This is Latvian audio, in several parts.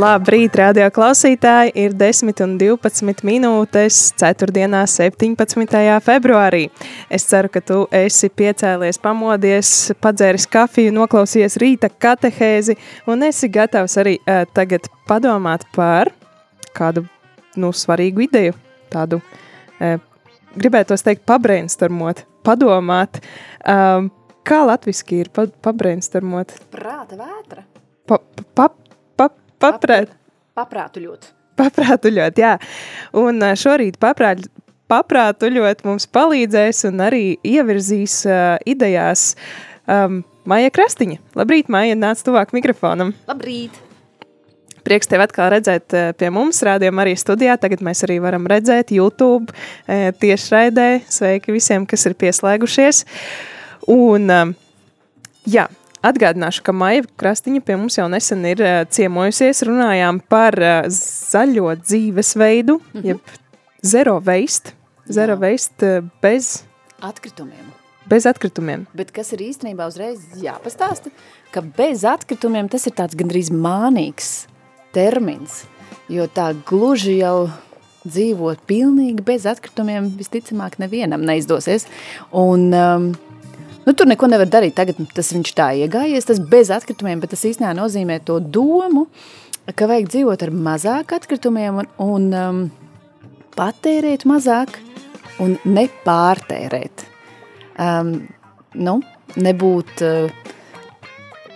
Labrīt, radio klausītāji! Ir 10 un 12 minūtes 4. 17. februārī. Es ceru, ka tu esi piecēlies, pamodies, padzēris kafiju, noklausījies rīta katehēzi un esi gatavs arī uh, tagad padomāt par kādu nu, svarīgu ideju, tādu uh, gribētos teikt, pabrainstormot, padomāt. Um, kā latviski ir pa, pabrainstormot? Prāta vētra. Pa, pa, Paprāt. Paprātuļot. Paprātuļot, jā. Un šorīt paprāt, paprātuļot mums palīdzēs un arī ievirzīs uh, idejās um, Maija Krastiņa. Labrīt, Maija, nāc tuvāk mikrofonam. Labrīt! Prieks tevi atkal redzēt pie mums, rādījumā arī studijā. Tagad mēs arī varam redzēt YouTube tiešraidē. Sveiki visiem, kas ir pieslēgušies. Un, jā, Atgādināšu, ka Maija Krastiņa pie mums jau nesen ir uh, ciemojusies. Runājām par uh, zaļo dzīvesveidu, mm -hmm. jeb zero waste, zero Jā. waste uh, bez atkritumiem. Bez atkritumiem. Bet kas ir īstenībā uzreiz jāpastāsta, ka bez atkritumiem tas ir tāds gandrīz mānīgs termins, jo tā gluži jau dzīvot pilnīgi bez atkritumiem visticamāk nevienam neizdosies. Un um, Nu, tur neko nevar darīt. Tagad tas viņš tā iegājies, tas bez atkritumiem, bet tas īstenībā nozīmē to domu, ka vajag dzīvot ar mazāk atkritumiem un, un um, patērēt mazāk un nepārtērēt. Um, nu, nebūt uh,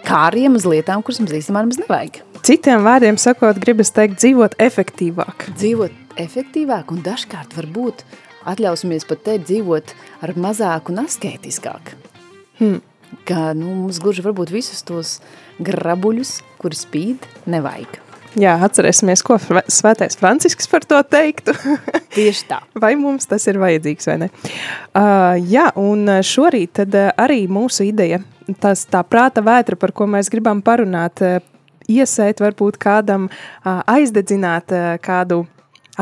kāriem uz lietām, kuras mums īstenībā nemaz nevajag. Citiem vārdiem sakot, gribas teikt dzīvot efektīvāk. Dzīvot efektīvāk un dažkārt varbūt atļausimies pat te dzīvot ar mazāk un asketiskāk. Hmm. Ka nu, mums gluži varbūt visus tos grabuļus, kuri spīd, nevajag. Jā, atcerēsimies, ko svētais Francisks par to teiktu. Tieši tā. vai mums tas ir vajadzīgs vai ne? Uh, jā, un šorīt tad uh, arī mūsu ideja, tas tā prāta vētra, par ko mēs gribam parunāt, uh, iesēt varbūt kādam, uh, aizdedzināt uh, kādu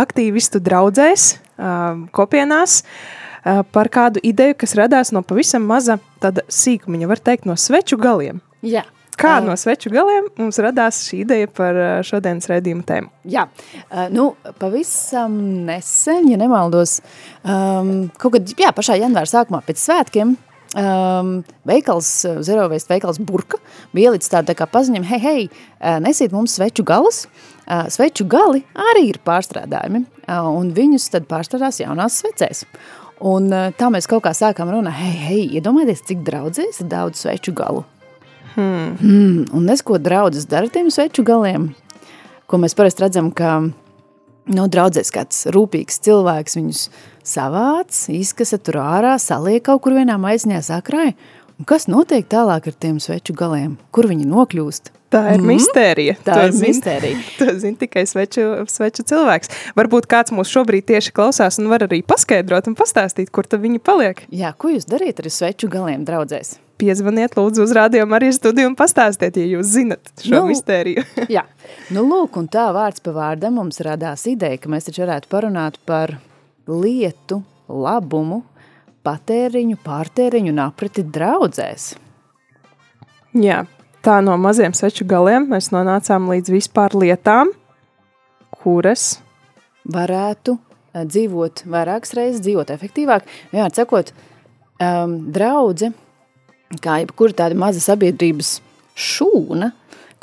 aktīvistu draudzēs, uh, kopienās, uh, par kādu ideju, kas radās no pavisam maza tāda sīkumiņa, var teikt, no sveču galiem. Jā. Kā uh, no sveču galiem mums radās šī ideja par uh, šodienas redzējumu tēmu? Jā, nu, pavisam nesen, ja nemaldos, um, kaut kad, jā, pašā janvāra sākumā pēc svētkiem, um, veikals, Zero Waste veikals Burka, bija ielicis tāda tā kā paziņam, hei, hei, nesiet mums sveču galas, sveču gali arī ir pārstrādājumi, un viņus tad pārstrādās jaunās svecēs. Un eh, tā mēs kaut kā sākām runāt, hei, hei, iedomājieties, cik draudzēs ir daudz sveču galu. Hmm. Hmm, un es, ko draudzes dara tiem sveču galiem, ko mēs parasti redzam, ka nu, draudzēs kāds rūpīgs cilvēks viņus savāc, izkasa tur ārā, saliek kaut kur vienā maisiņā sakrāja, un kas notiek tālāk ar tiem sveču galiem? Kur viņi nokļūst? Tā ir mm mistērija. Tā to ir zin, mistērija. To zina tikai sveču, sveču cilvēks. Varbūt kāds mūs šobrīd tieši klausās un var arī paskaidrot un pastāstīt, kur tad viņi paliek. Jā, ko jūs dariet ar sveču galiem draudzēs? Piezvaniet lūdzu uz rādījumu arī studiju un pastāstiet, ja jūs zinat šo nu, mistēriju. jā, nu lūk, un tā vārds pa vārdam mums radās ideja, ka mēs taču varētu parunāt par lietu, labumu, patēriņu, pārtēriņu un apriti draudzēs. Jā, tā no maziem sveču galiem mēs nonācām līdz vispār lietām, kuras varētu uh, dzīvot vairākas reizes, dzīvot efektīvāk. Vienmēr sakot, um, draudze, kā jebkura tāda maza sabiedrības šūna,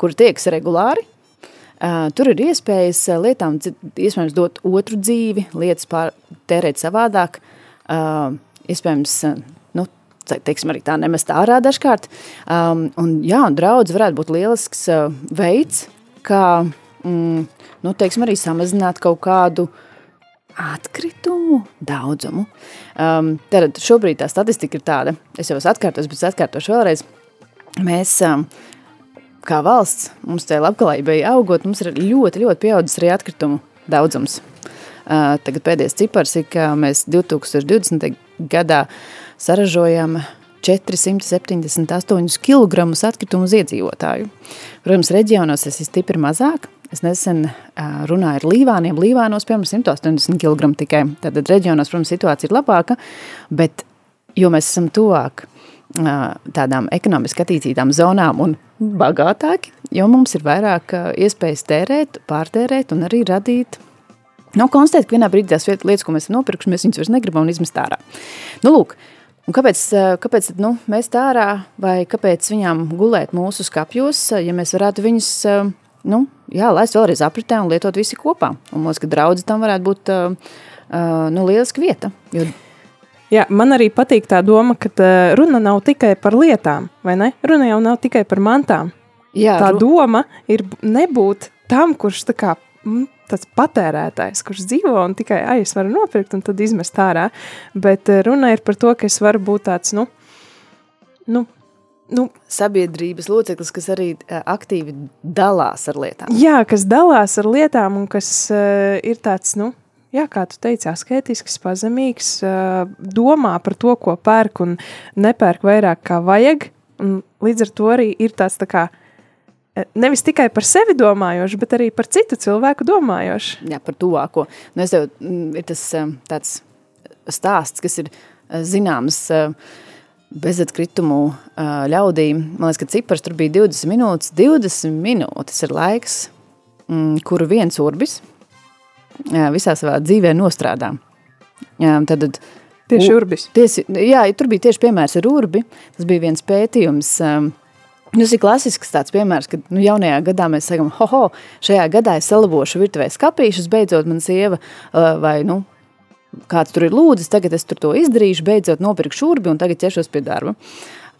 kur tieks regulāri, uh, tur ir iespējas lietām, iespējams, dot otru dzīvi, lietas pār, tērēt savādāk, uh, iespējams, teiksim, arī tā nemest ārā dažkārt. Um, un, jā, un draudz varētu būt lielisks uh, veids, kā, mm, nu, teiksim, arī samazināt kaut kādu atkritumu daudzumu. Um, tad šobrīd tā statistika ir tāda, es jau esmu atkārtos, bet atkārtošu vēlreiz. Mēs, um, kā valsts, mums tajā labklājībai augot, mums ir ļoti, ļoti pieaudzis arī atkritumu daudzums. Uh, tagad pēdējais cipars ir, ka mēs 2020. gadā saražojam 478 kg atkritumu uz iedzīvotāju. Protams, reģionos tas ir stipri mazāk. Es nesen uh, runāju ar līvāniem. Līvānos, piemēram, 180 kg tikai. Tad reģionos, protams, situācija ir labāka, bet jo mēs esam tuvāk uh, tādām ekonomiski attīstītām zonām un bagātāki, jo mums ir vairāk uh, iespējas tērēt, pārtērēt un arī radīt nu, konstatēt, ka vienā brīdī tās lietas, ko mēs esam nopirkuši, mēs viņus vairs negribam un izmest ārā. Nu, lūk, Un kāpēc, kāpēc tad, nu, mēs tā ārā vai kāpēc viņām gulēt mūsu skapjos, ja mēs varētu viņus nu, jā, laist vēlreiz apritē un lietot visi kopā? Un mums, ka draudzi tam varētu būt nu, lieliska vieta. Jo... Jā, man arī patīk tā doma, ka runa nav tikai par lietām, vai ne? Runa jau nav tikai par mantām. Jā, tā ru... doma ir nebūt tam, kurš tā kā tāds patērētājs, kurš dzīvo un tikai ai, es varu nopirkt un tad izmest ārā. Bet eh, runa ir par to, ka es varu būt tāds, nu, nu, nu, sabiedrības loceklis, kas arī eh, aktīvi dalās ar lietām. Jā, kas dalās ar lietām un kas uh, ir tāds, nu, jā, kā tu teici, asketisks, pazemīgs, uh, domā par to, ko pērk un nepērk vairāk kā vajag. Un līdz ar to arī ir tāds tā kā nevis tikai par sevi domājoši, bet arī par citu cilvēku domājoši. Jā, par tuvāko. Nu, es tev, mm, ir tas eh, tāds stāsts, kas ir eh, zināms eh, bezatkritumu ļaudīm. Man liekas, ka cipars tur bija 20 minūtes. 20 minūtes ir laiks, mm, kuru viens urbis visā savā dzīvē nostrādā. Tad, tieši urbis. Tiesi, jā, tur bija tieši piemērs ar urbi. Tas bija viens pētījums, Nu, tas ir klasisks tāds piemērs, kad nu, jaunajā gadā mēs sakām, ho, šajā gadā es salabošu virtuvē skapīšus, beidzot man sieva uh, vai, nu, kāds tur ir lūdzis, tagad es tur to izdarīšu, beidzot nopirkšu urbi un tagad ķeršos pie darba.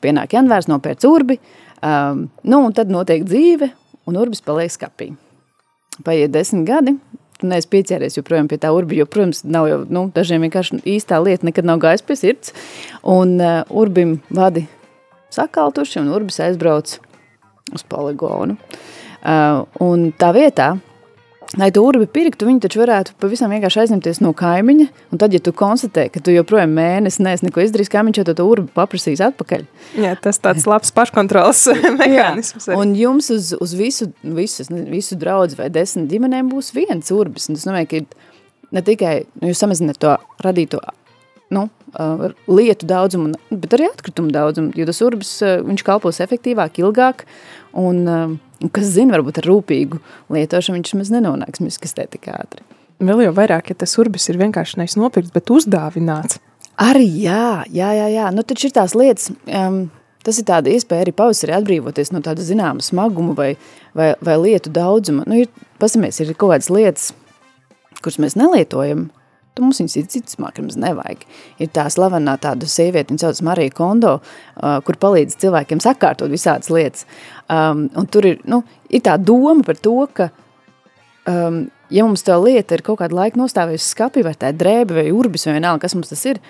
Pienāk janvārs, nopērc urbi, um, nu, un tad notiek dzīve, un urbis paliek skapī. Paiet desmit gadi, tu neesi pieķēries joprojām pie tā urbi, jo, protams, nav jau, nu, dažiem vienkārši īstā lieta nekad nav gājis pie sirds, un uh, urbim vadi sakaltuši, un Urbis aizbrauc uz poligonu. Uh, un tā vietā, lai tu urbi pirktu, viņi taču varētu pavisam vienkārši aizņemties no kaimiņa, un tad, ja tu konstatē, ka tu joprojām mēnesi neesi neko izdarījis, kaimiņš jau to urbi paprasīs atpakaļ. Jā, tas tāds labs paškontrols mehānisms. Un jums uz, uz visu, visu, visu draudz vai desmit ģimenēm būs viens urbis, un tas nozīmē, ka ne tikai nu, jūs samazināt to radīto nu, lietu daudzumu, bet arī atkritumu daudzumu, jo tas urbis, uh, viņš kalpos efektīvāk, ilgāk, un, uh, kas zina, varbūt ar rūpīgu lietošanu viņš maz nenonāks miskastē tik ātri. Vēl jau vairāk, ja tas urbis ir vienkārši nevis nopirkts, bet uzdāvināts. Arī jā, jā, jā, jā. Nu, taču ir tās lietas, um, tas ir tāda iespēja arī pavasarī atbrīvoties no tāda zināma smaguma vai, vai, vai lietu daudzuma. Nu, ir, pasamies, ir kaut kādas lietas, kuras mēs nelietojam, Tu mums viņas ir citas mākslinieks, nevajag. Ir tā slavenā tāda sieviete, viņa sauc Marija Kondo, uh, kur palīdz cilvēkiem sakārtot visādas lietas. Um, un tur ir, nu, ir tā doma par to, ka, um, ja mums tā lieta ir kaut kādu laiku nostāvējusi skapī, vai tā drēbe, vai urbis, vai vienalga, kas mums tas ir,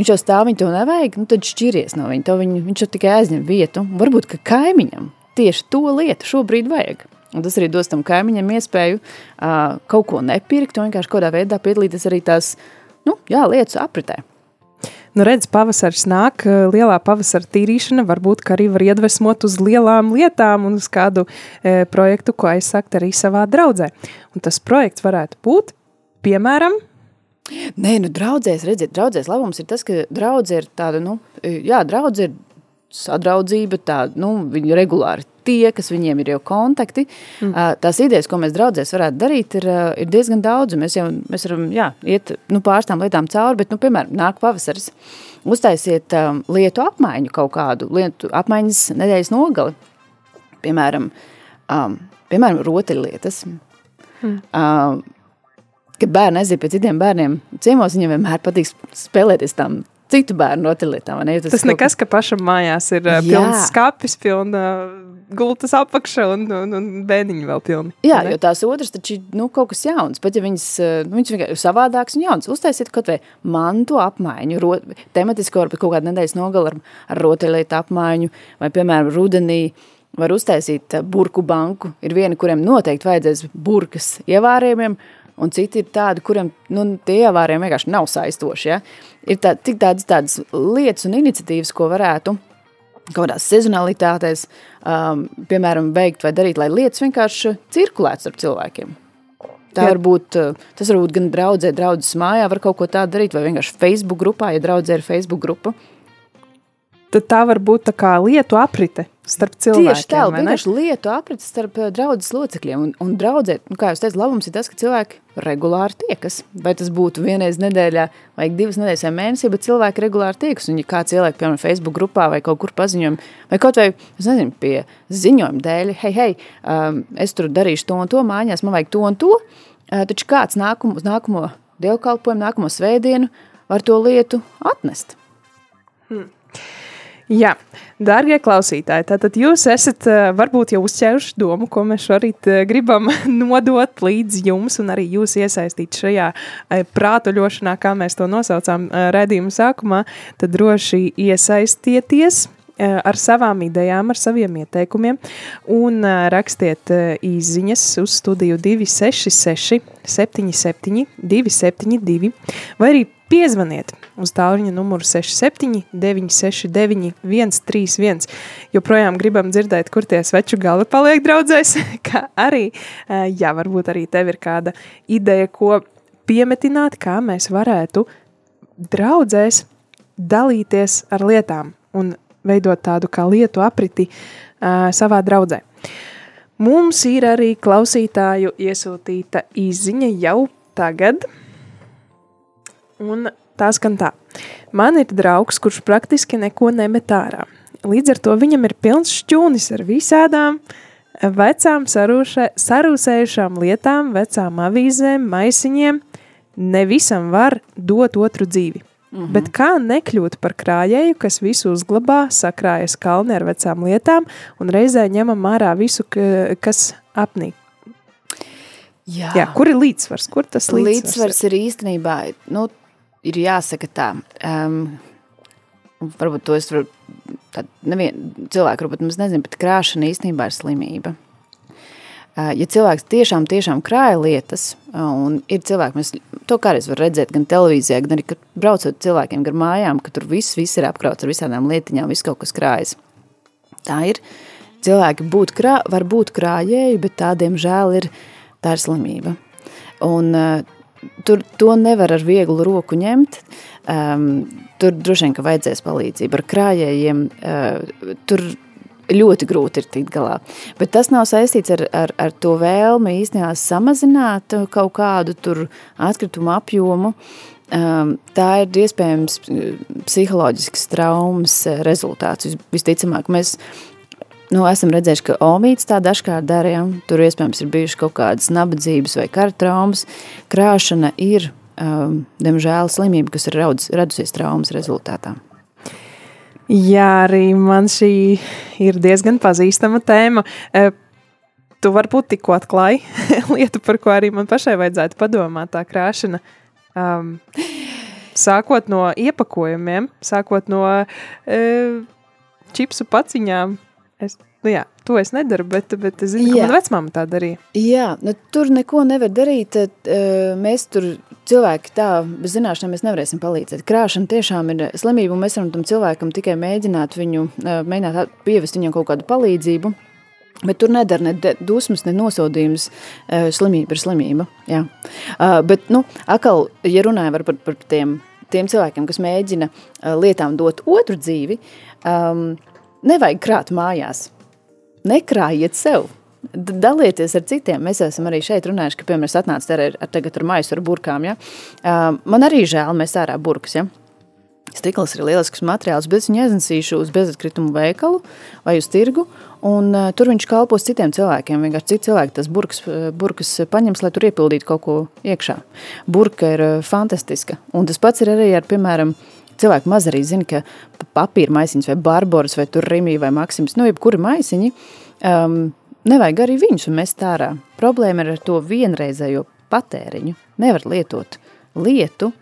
viņš jau stāv, viņa to nevajag, nu tad šķiries no viņa, to viņu, viņš jau tikai aizņem vietu. Varbūt, ka kaimiņam tieši to lietu šobrīd vajag. Un tas arī dos tam kaimiņam iespēju uh, kaut ko nepirkt, un vienkārši kādā veidā piedalīties arī tās nu, jā, lietas apritē. Nu, redz, pavasaris nāk, lielā pavasara tīrīšana varbūt arī var iedvesmot uz lielām lietām un uz kādu e, projektu, ko aizsākt arī savā draudzē. Un tas projekts varētu būt, piemēram, Nē, nu, draudzēs, redziet, draudzēs labums ir tas, ka draudze ir tāda, nu, jā, draudze ir sadraudzība, tā, nu, viņi regulāri tie, kas viņiem ir jau kontakti. Mm. Tās idejas, ko mēs draudzēs varētu darīt, ir, ir diezgan daudz. Mēs jau mēs varam jā, iet nu, pāris tām lietām cauri, bet, nu, piemēram, nāk pavasaris. Uztaisiet um, lietu apmaiņu kaut kādu, lietu apmaiņas nedēļas nogali. Piemēram, um, piemēram rotaļlietas. Mm. Um, kad bērni aiziet pie citiem bērniem ciemos, viņiem vienmēr patīk spēlēties tām citu bērnu rotaļlietām. ne? Jo Tas kaut nekas, ka pašam mājās ir uh, pilns skapis, pilna uh, gultas apakša un, un, un bēniņi vēl pilni. Jā, ne? jo tās otras taču ir nu, kaut kas jauns. Pat ja viņas, nu, viņas vienkārši ir savādākas un jauns, uztaisiet kaut vai mantu apmaiņu, ro, tematisko varbūt kaut kādu nedēļas nogali ar, ar rotaļlietu apmaiņu, vai, piemēram, rudenī var uztaisīt burku banku. Ir vieni, kuriem noteikti vajadzēs burkas ievārījumiem, un citi ir tādi, kuriem nu, tie ievārījumi vienkārši nav saistoši. Ja? Ir tā, tik tādas, tādas lietas un iniciatīvas, ko varētu kaut kādās sezonalitātēs, um, piemēram, veikt vai darīt, lai lietas vienkārši cirkulētu starp cilvēkiem. Tā var būt, uh, tas var būt gan draudzē, draudzes mājā var kaut ko tādu darīt, vai vienkārši Facebook grupā, ja draudzē ir Facebook grupa. Tad tā var būt tā kā lietu aprite starp cilvēkiem. Tieši tā, vienkārši lietu aprits starp uh, draudzes locekļiem. Un, un draudzē, nu, kā jūs teicat, labums ir tas, ka cilvēki regulāri tiekas. Vai tas būtu vienreiz nedēļā, vai divas nedēļas vai mēnesī, bet cilvēki regulāri tiekas. Un ja kāds ieliek, piemēram, Facebook grupā vai kaut kur paziņojumu, vai kaut vai, es nezinu, pie ziņojuma dēļ, hei, hei, um, es tur darīšu to un to mājās, man vajag to un to, uh, taču kāds nākumu, uz nākamo dievkalpojumu, nākamo svētdienu var to lietu atnest. Jā, darbie klausītāji, tātad jūs esat eh, varbūt jau uzķēruši domu, ko mēs šorīt eh, gribam nodot līdz jums, un arī jūs iesaistīt šajā eh, prātuļošanā, kā mēs to nosaucām redzījuma sākumā, tad droši iesaistieties ar savām idejām, ar saviem ieteikumiem, un rakstiet īziņas uz studiju 266 77 272, vai arī piezvaniet uz tālruņa numuru 67 969 131. Joprojām gribam dzirdēt, kur tie sveču galvi paliek draudzēs, kā arī, jā, varbūt arī tev ir kāda ideja, ko piemetināt, kā mēs varētu draudzēs dalīties ar lietām. Un veidot tādu kā lietu apriti uh, savā draudzē. Mums ir arī klausītāju iesūtīta īziņa jau tagad, un tā skan tā. Man ir draugs, kurš praktiski neko nemet ārā. Līdz ar to viņam ir pilns šķūnis ar visādām vecām sarūšē, sarūsējušām lietām, vecām avīzēm, maisiņiem. Ne visam var dot otru dzīvi. Mm -hmm. Bet kā nekļūt par krājēju, kas visu uzglabā, sakrājas kalni ar vecām lietām un reizē ņemam ārā visu, ka, kas apnīk? Jā, Jā, kur ir līdzsvars? Kur tas līdzsvars, līdzsvars ir īstenībā, nu, ir jāsaka tā, um, varbūt to es varu, tā, nevien, cilvēki varbūt mums nezin, bet krāšana īstenībā ir slimība. Uh, ja cilvēks tiešām, tiešām krāja lietas, uh, un ir cilvēki, mēs to kādreiz var redzēt gan televīzijā, gan arī, kad braucot cilvēkiem gar mājām, ka tur viss, viss ir apkrauts ar visādām lietiņām, viss kaut kas krājas. Tā ir. Cilvēki būt krā, var būt krājēji, bet tādiem žēl ir, tā ir slimība. Un uh, tur to nevar ar vieglu roku ņemt. Um, tur droši vien, ka vajadzēs palīdzību ar krājējiem. Uh, tur ļoti grūti ir tikt galā. Bet tas nav saistīts ar, ar, ar to vēlmi īstenībā samazināt kaut kādu tur atkritumu apjomu. Um, tā ir iespējams psiholoģisks traumas rezultāts. Visticamāk, mēs nu, esam redzējuši, ka omīts tā dažkārt dara, ja? tur iespējams ir bijuši kaut kādas nabadzības vai kara traumas. Krāšana ir, um, diemžēl, slimība, kas ir radusies traumas rezultātā. Jā, arī man šī ir diezgan pazīstama tēma. E, Tu varbūt tikko atklāji lietu, par ko arī man pašai vajadzētu padomāt, tā krāšana. Um, sākot no iepakojumiem, sākot no e, čipsu paciņām. Es, nu jā, to es nedaru, bet, bet es zinu, ka Jā. man vecmāma tā darīja. Jā, nu, tur neko nevar darīt. Tad, uh, mēs tur cilvēki tā, bez zināšanām mēs nevarēsim palīdzēt. Krāšana tiešām ir slimība, un mēs varam tam cilvēkam tikai mēģināt viņu, uh, mēģināt pievest viņam kaut kādu palīdzību. Bet tur nedara ne dusmas, ne nosodījums. Uh, slimība ir slimība. Jā. Bet, nu, atkal, ja runājam par, par, tiem, tiem cilvēkiem, kas mēģina lietām dot otru dzīvi, um, nevajag krāt mājās. Nekrājiet sev. Dalieties ar citiem. Mēs esam arī šeit runājuši, ka, piemēram, te ar, ar, tagad ar maisu ar burkām. Ja? Uh, man arī žēl, mēs ārā burkas. Ja? Stikls ir lielisks materiāls, bet es viņu aiznesīšu uz bezatkritumu veikalu vai uz tirgu, un uh, tur viņš kalpos citiem cilvēkiem. Vienkārši citi cilvēki tas burkas, uh, burkas paņems, lai tur iepildītu kaut ko iekšā. Burka ir uh, fantastiska, un tas pats ir arī ar, piemēram, cilvēki maz arī zina, ka papīra maisiņš vai barboras vai tur rimī vai maksims, nu jebkuri maisiņi, um, nevajag arī viņus mest ārā. Problēma ir ar to vienreizējo patēriņu. Nevar lietot lietu,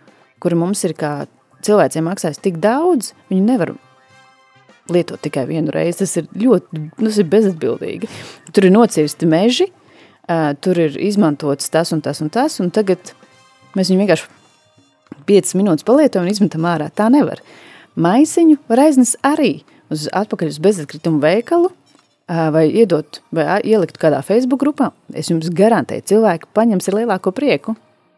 kura mums ir kā cilvēciem maksājis tik daudz, viņu nevar lietot tikai vienu reizi. Tas ir ļoti tas ir bezatbildīgi. Tur ir nocirsti meži, uh, tur ir izmantots tas un tas un tas, un tagad mēs viņu vienkārši 5 minūtes palietojam un izmetam ārā. Tā nevar. Maisiņu var aiznest arī uz atpakaļ uz bezatkritumu veikalu, vai iedot, vai ielikt kādā Facebook grupā. Es jums garantēju, cilvēki paņems ar lielāko prieku.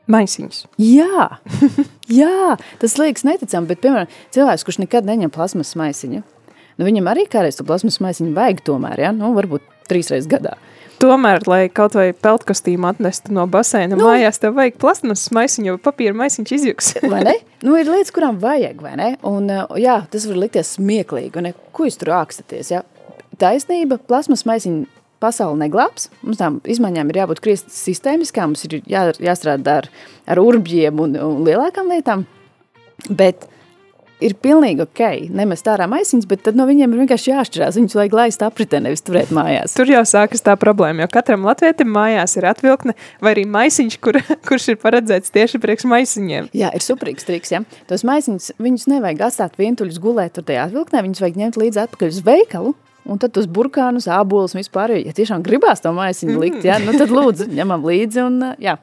Maisiņus. Jā, jā, tas liekas neticami, bet, piemēram, cilvēks, kurš nekad neņem plasmas maisiņu, nu, viņam arī kādreiz to plasmas maisiņu vajag tomēr, ja? nu, varbūt trīs reizes gadā. Tomēr, lai kaut vai peltkostīmu atnestu no baseina nu, mājās, tev vajag plasmasas maisiņu, jo papīra maisiņš izjuks. vai ne? Nu, ir lietas, kurām vajag, vai ne? Un, jā, tas var likties smieklīgi, un ko jūs tur ākstaties, ja? Taisnība, plasmas maisiņu pasauli neglābs. Mums tām izmaiņām ir jābūt krietni sistēmiskām, mums ir jā, jāstrādā ar, ar urbjiem un, un lielākām lietām. Bet ir pilnīgi ok, nemest ārā maisiņus, bet tad no viņiem ir vienkārši jāšķirās. Viņus vajag laist apritē, nevis turēt mājās. Tur jau sākas tā problēma, jo katram latvietim mājās ir atvilkne vai arī maisiņš, kur, kurš ir paredzēts tieši priekš maisiņiem. Jā, ir suprīgs triks, ja. Tos maisiņus, viņus nevajag atstāt vientuļus gulēt tur tajā atvilknē, viņus vajag ņemt līdzi atpakaļ uz veikalu, Un tad uz burkānus, ābolus un vispār, ja tiešām gribās to maisiņu likt, ja, nu tad lūdzu, ņemam līdzi un jā.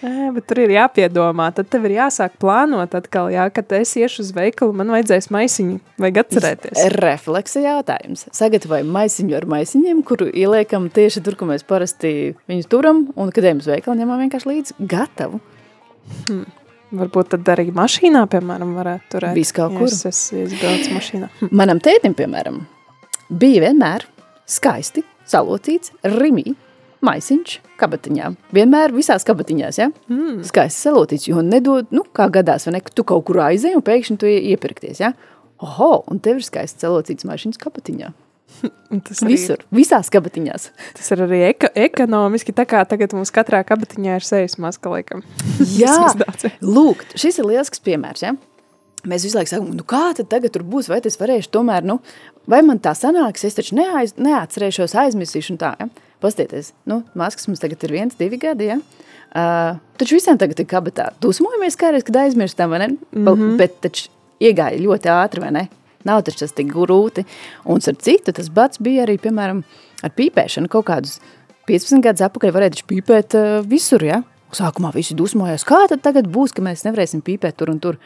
Jā, bet tur ir jāpiedomā, tad tev ir jāsāk plānot atkal, jā, kad es iešu uz veikalu, man vajadzēs maisiņu, vajag atcerēties. Refleksa jautājums. Sagatavojam maisiņu ar maisiņiem, kuru ieliekam tieši tur, kur mēs parasti viņus turam, un kad ejam uz veikalu, ņemam vienkārši līdzi gatavu. Hmm. Varbūt tad arī mašīnā, piemēram, varētu turēt. Viss kaut kur. Es, es, es braucu mašīnā. Hm. Manam tētim, piemēram, bija vienmēr skaisti salocīts rimī maisiņš kabatiņā. Vienmēr visās kabatiņās, ja? Mm. Skaisti salocīts, jo nedod, nu, kā gadās, vai ne, ka tu kaut kur aizēji un pēkšņi tu iepirkties, ja? Oho, un tev ir skaisti salocīts maisiņš kabatiņā. Tas Visur, ir, visās kabatiņās. Tas ir arī eko, ekonomiski, tā kā tagad mums katrā kabatiņā ir sejas maska, laikam. Jā, lūk, šis ir lielisks piemērs, ja? Mēs visu laiku sakām, nu kā tad tagad tur būs, vai es varēšu tomēr, nu, vai man tā sanāks, es taču neaiz, neatcerēšos, aizmirsīšu un tā, ja? Pastieties, nu, maskas mums tagad ir viens, divi gadi, ja? Uh, taču visiem tagad ir kabatā. Dusmojamies kādreiz, kad aizmirstam, vai ne? Mm -hmm. Bet taču iegāja ļoti ātri, vai ne? Nav taču tas tik grūti. Un ar citu tas bats bija arī, piemēram, ar pīpēšanu kaut kādus 15 gadus apakaļ varēja taču pīpēt uh, visur, ja? Sākumā visi dusmojās, kā tad tagad būs, ka mēs nevarēsim pīpēt tur un tur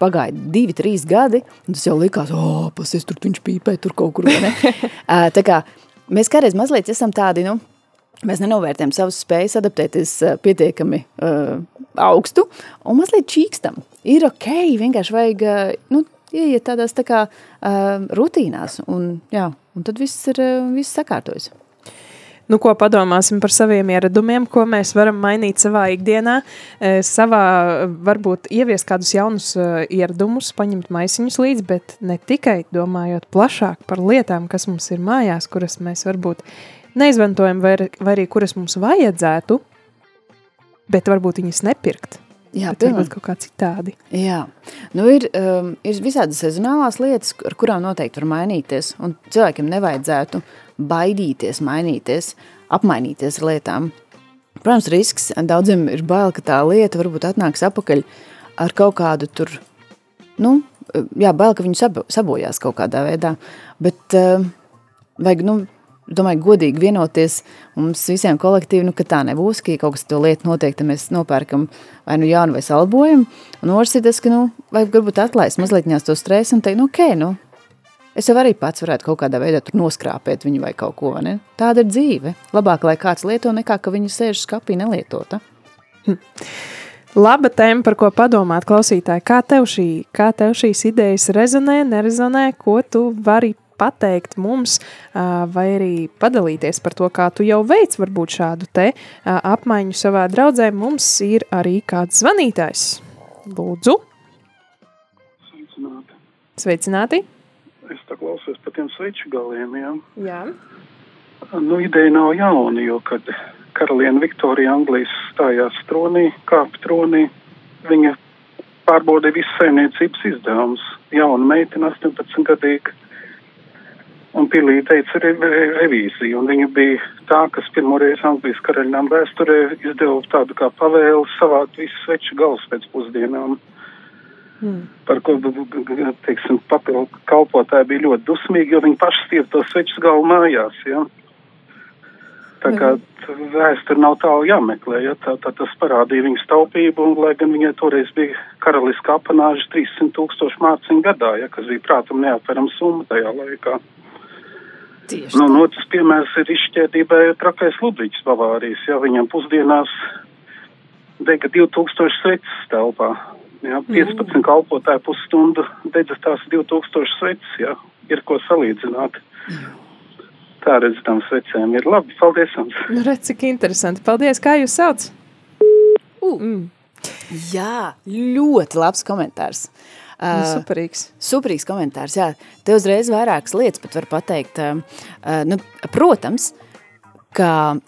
pagāja divi, trīs gadi, un tas jau likās, o, oh, pasies tur, viņš pīpē tur kaut kur, ne? tā kā mēs kādreiz mazliet esam tādi, nu, mēs nenovērtējam savas spējas adaptēties pietiekami uh, augstu, un mazliet čīkstam. Ir ok, vienkārši vajag, nu, ieiet tādās tā kā uh, rutīnās, un jā, un tad viss ir, viss sakārtojas. Nu, ko padomāsim par saviem ieradumiem, ko mēs varam mainīt savā ikdienā, e, savā, varbūt ieviest kādus jaunus e, ieradumus, paņemt maisiņus līdzi, bet ne tikai domājot plašāk par lietām, kas mums ir mājās, kuras mēs varbūt neizmantojam, vai, vai arī kuras mums vajadzētu, bet varbūt viņas nepirkt. Jā, varbūt kaut kā citādi. Jā, nu ir, um, ir visādas sezonālās lietas, ar kurām noteikti var mainīties, un cilvēkiem nevajadzētu baidīties, mainīties, apmainīties ar lietām. Protams, risks daudziem ir bail, ka tā lieta varbūt atnāks apakaļ ar kaut kādu tur, nu, jā, bail, ka viņu sabo, sabojās kaut kādā veidā, bet uh, vajag, nu, domāju, godīgi vienoties mums visiem kolektīvi, nu, ka tā nebūs, ka ja kaut kas to lietu notiek, tad mēs nopērkam vai nu jaunu vai salbojumu. Un otrs ir tas, ka, nu, vajag varbūt atlaist mazliet to stresu un teikt, nu, ok, nu, es jau arī pats varētu kaut kādā veidā tur noskrāpēt viņu vai kaut ko, ne? Tāda ir dzīve. Labāk, lai kāds lieto, nekā, ka viņi sēž skapī nelietota. Hm. Laba tēma, par ko padomāt, klausītāji. Kā tev, šī, kā tev šīs idejas rezonē, nerezonē, ko tu vari pateikt mums, vai arī padalīties par to, kā tu jau veic varbūt šādu te apmaiņu savā draudzē, mums ir arī kāds zvanītājs. Lūdzu. Sveicināti. Sveicināti. Es tā klausos pa tiem sveču galiem, jā. Jā. Nu, ideja nav jauna, jo, kad karaliene Viktorija Anglijas stājās tronī, kāpa tronī, viņa pārbaudīja visu saimniecības izdevumus. Jauna meitene, 18 gadīga. Un Pilī teica re, re, revīziju, un viņa bija tā, kas pirmoreiz Anglijas karaļinām vēsturē izdeva tādu kā pavēlu savāt visu sveču galvas pēc pusdienām. Mm. Par ko, teiksim, papildu kalpotāji bija ļoti dusmīgi, jo viņi paši stiep to svečus galvu mājās, ja. Tā kā vēsture nav tālu jāmeklē, ja tā, tā tas parādīja viņas taupību, un lai gan viņai toreiz bija karaliska apanāža 300 tūkstoši mārciņu gadā, ja, kas bija prātam neapveram summa tajā laikā. Tieši nu, no otrs piemērs ir izšķērdībai trakais Ludvigs Bavārijas, ja viņam pusdienās dega 2000 sveces telpā. Ja, 15 mm. kalpotāju pusstundu dedza tās 2000 sveces, ja, ir ko salīdzināt. Tā redz, tam svecēm ir labi. Paldies jums! Nu, redz, cik interesanti. Paldies, kā jūs sauc? Uh. Mm. Jā, ļoti labs komentārs. Uh, superīgs. Superīgs komentārs, jā. Te uzreiz vairākas lietas pat var pateikt. Uh, nu, protams, ka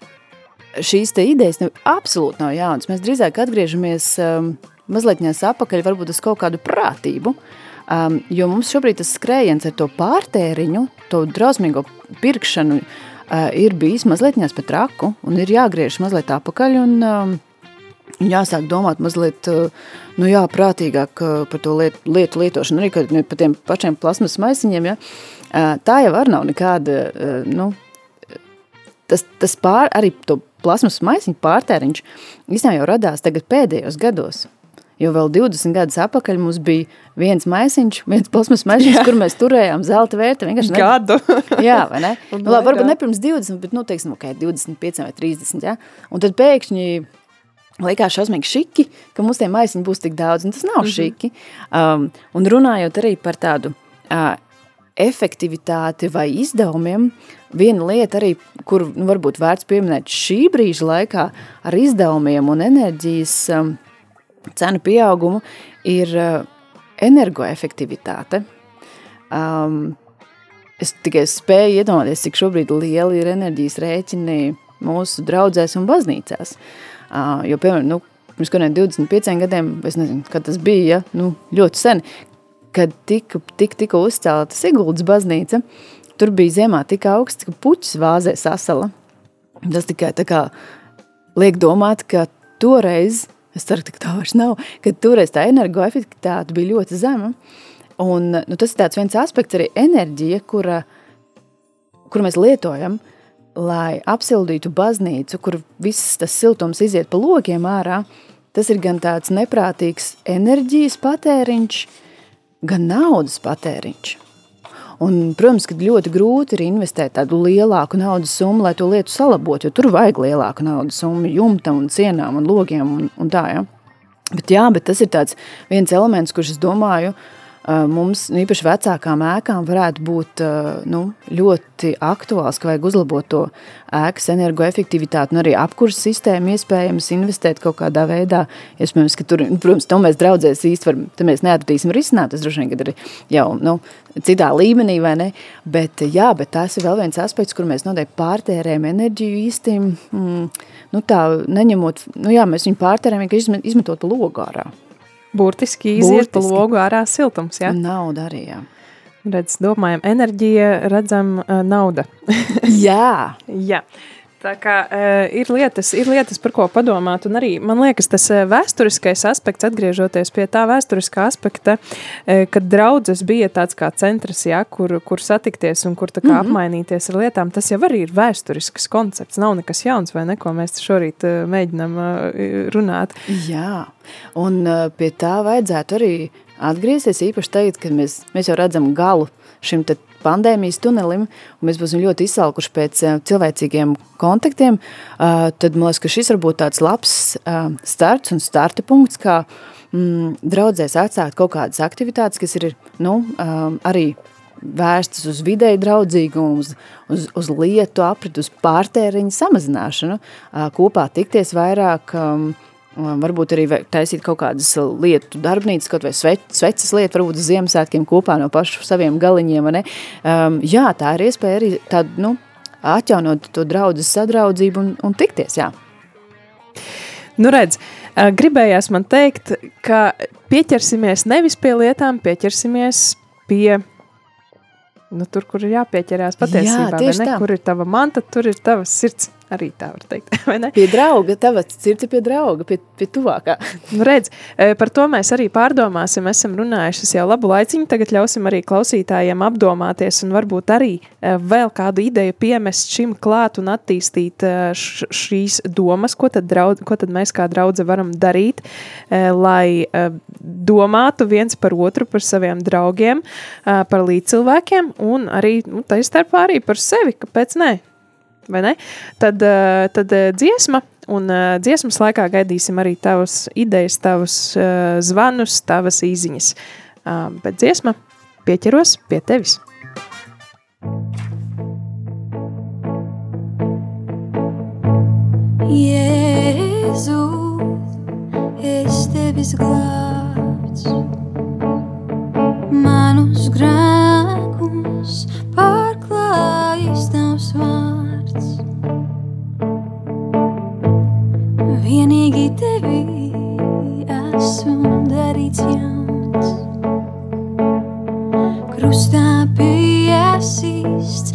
šīs te idejas nu, absolūti nav jaunas. Mēs drīzāk atgriežamies um, mazliet apakaļ varbūt uz kaut kādu prātību. Um, jo mums šobrīd tas skrējiens ar to pārtēriņu, to drausmīgo pirkšanu, uh, ir bijis mazliet pat traku un ir jāgriež mazliet apakaļ un um, jāsāk domāt mazliet uh, nu jā, prātīgāk uh, par to liet, lietu lietošanu, arī kad, par tiem pašiem plasmas maisiņiem. Ja? Uh, tā jau var nav nekāda, uh, nu, tas, tas pār, arī to plasmas maisiņu pārtēriņš īstenībā jau radās tagad pēdējos gados. Jo vēl 20 gadus atpakaļ mums bija viens maisiņš, viens plasmas maisiņš, kur mēs turējām zelta vērtu. Gadu. jā, vai ne? nu, labi, varbūt ne pirms 20, bet, nu, teiksim, ok, 25 vai 30, jā. Un tad pēkšņi likās šausmīgi šiki, ka mums tie maisiņi būs tik daudz, un tas nav mm -hmm. šiki. Um, un runājot arī par tādu uh, efektivitāti vai izdevumiem, viena lieta arī, kur nu, varbūt vērts pieminēt šī brīža laikā ar izdevumiem un enerģijas um, cenu pieaugumu, ir uh, energoefektivitāte. Um, es tikai spēju iedomāties, cik šobrīd lieli ir enerģijas rēķini mūsu draudzēs un baznīcās. Uh, jo, piemēram, nu, pirms kādiem 25 gadiem, es nezinu, kad tas bija, ja, nu, ļoti sen, kad tika, tika, tika uzcelta Siguldas baznīca, tur bija ziemā tik augsts, ka puķis vāzē sasala. Tas tikai tā kā liek domāt, ka toreiz Es ceru, ka tā vairs nav, kad toreiz tā energoefektivitāte bija ļoti zema. Un, nu, tas ir viens aspekts, arī enerģija, kura, kuru mēs lietojam, lai apsildītu baznīcu, kur viss tas siltums iziet pa logiem ārā. Tas ir gan tāds neprātīgs enerģijas patēriņš, gan naudas patēriņš. Un, protams, ka ļoti grūti ir investēt tādu lielāku naudas summu, lai to lietu salabotu, jo tur vajag lielāku naudas summu jumtam un sienām un logiem un, un tā. Ja? Bet, jā, bet tas ir viens elements, kurš, es domāju, uh, mums, nu, īpaši vecākām ēkām, varētu būt nu, ļoti aktuāls, ka vajag uzlabot to ēkas energoefektivitāti, un arī apkurses sistēmu iespējams investēt kaut kādā veidā. Iespējams, ka tur, nu, protams, to mēs draudzēs īsti var, te mēs neatradīsim risināt, tas droši vien, kad ir jau, nu, citā līmenī, vai ne? Bet, jā, bet tas ir vēl viens aspekts, kur mēs noteikti pārtērējam enerģiju īsti, mm, nu tā, neņemot, nu jā, mēs viņu pārtērējam, vienkārši izmetot pa logārā. Burtiski iziet Burtiski. pa logu ārā siltums, jā? Nauda arī, jā. Redz, domājam, enerģija, redzam, nauda. jā. jā. Tā kā uh, ir, lietas, ir lietas, par ko padomāt, un arī man liekas, tas uh, vēsturiskais aspekts, atgriežoties pie tā vēsturiskā aspekta, uh, kad draudzes bija tāds kā centrs, ja, kur, kur satikties un kur kā mm -hmm. apmainīties ar lietām, tas jau arī ir vēsturisks koncepts, nav nekas jauns vai neko mēs šorīt uh, mēģinam uh, runāt. Jā, un uh, pie tā vajadzētu arī atgriezties īpaši tagad, kad mēs, mēs jau redzam galu šim pandēmijas tunelim, un mēs būsim ļoti izsalkuši pēc uh, cilvēcīgiem kontaktiem, uh, tad man liekas, ka šis var būt tāds labs uh, starts un starta punkts, kā mm, draudzēs atsākt kaut kādas aktivitātes, kas ir nu, arī vērstas uz vidēji draudzīgumu, uz, uz, uz lietu aprit, uz pārtēriņu samazināšanu, kopā tikties vairāk, um, Varbūt arī taisīt kaut kādas lietu darbnīcas, kaut vai sve, sveces lietu, varbūt Ziemassvētkiem kopā no pašu saviem galiņiem. Um, jā, tā ir iespēja arī tādu, nu, atjaunot to draudzes sadraudzību un, un tikties, jā. Nu redz, gribējās man teikt, ka pieķersimies nevis pie lietām, pieķersimies pie nu, tur, kur ir jāpieķerās patiesībā. Jā, ne? tā. Kur ir tava manta, tur ir tavs sirds. Arī tā var teikt. Pie drauga, tava sirds ir pie drauga, pie, pie tuvākā. Nu, redz, e, par to mēs arī pārdomāsim. Esam runājuši jau labu laiciņu. Tagad ļausim arī klausītājiem apdomāties un varbūt arī e, vēl kādu ideju piemest šim klāt un attīstīt e, šīs domas, ko tad, draudz, ko tad mēs kā draudze varam darīt, lai domātu viens par otru, par saviem draugiem, par līdzcilvēkiem un arī, nu, tā starpā arī par sevi, kāpēc ne? Vai ne? Tad, eh, tad eh, dziesma, un eh, dziesmas laikā gaidīsim arī tavas idejas, tavus zvanus, tavas īziņas. Bet dziesma pieķeros pie tevis. Jēzu, es tevis glābts, manus grēkus pārklājis tevi esmu darīts jauns. Krustā bija sists,